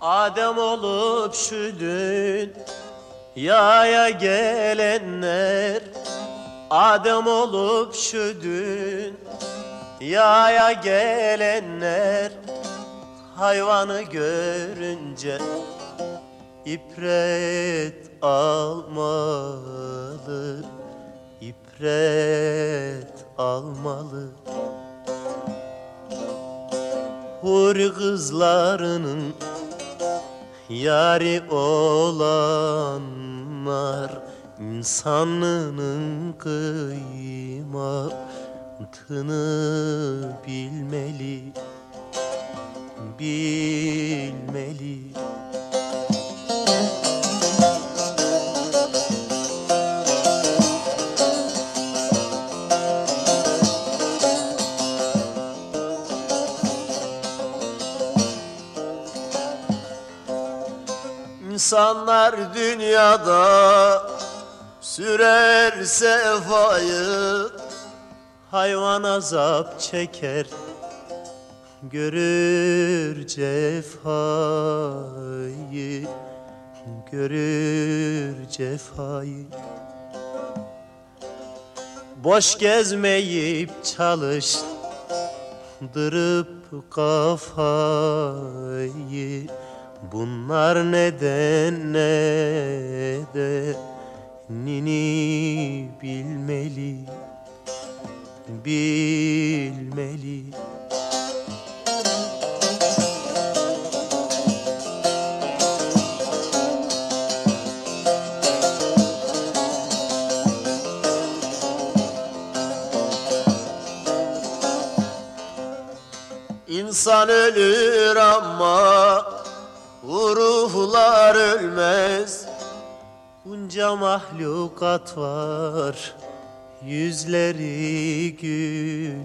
Adem olup şu dünyaya gelenler Adem olup şu dünyaya gelenler Hayvanı görünce ibret almalı ibret almalı Huri kızlarının yari olanlar insanlığının kıymatını bilmeli. Bilmeli İnsanlar dünyada sürer sefayı Hayvan azap çeker Görür cefayı Görür cefayı. Boş gezmeyip çalıştırıp kafayı Bunlar neden nedenini bilmeli Bilmeli. İnsan ölür ama ruhlar ölmez Bunca mahlukat var. Yüzleri gülmez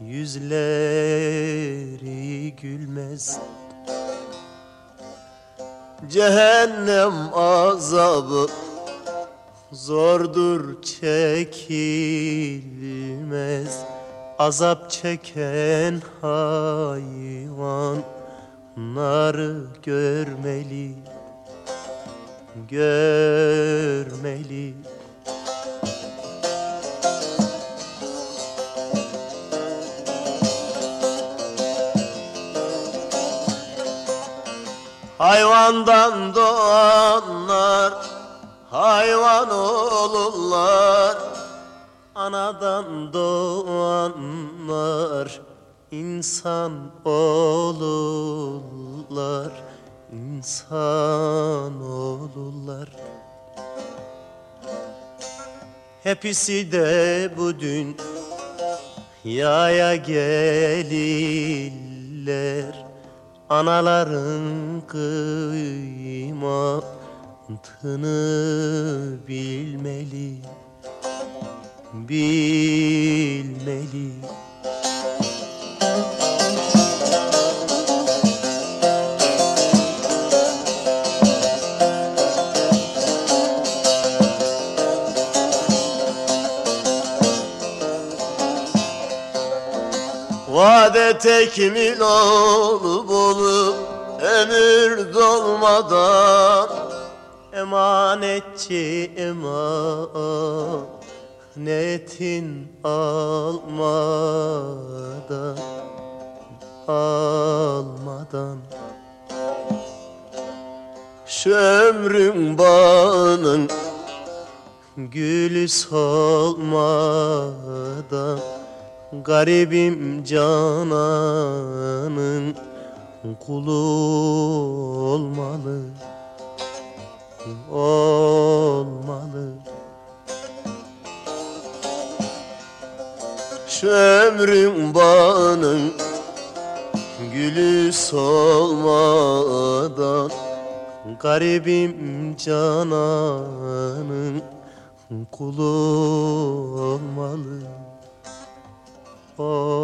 Yüzleri gülmez. Cehennem azabı Zordur çekilmez. Azap çeken hayvan Narı görmeli Görmeli. Hayvandan doğanlar hayvan olurlar. Anadan doğanlar insan olurlar insan olurlar. Hepsi de bu dünyaya gelirler. Anaların kıymatını bilmeli. Bilmeli Vade tekmil olup olup ömür dolmadan. Emanetçi emanetin almadan Almadan. Şu ömrün bağının gülü solmadan Garibim cananın kulu olmalı Olmalı. Şu ömrün bağının gülü solmadan Garibim cananın kulu olmalı Oh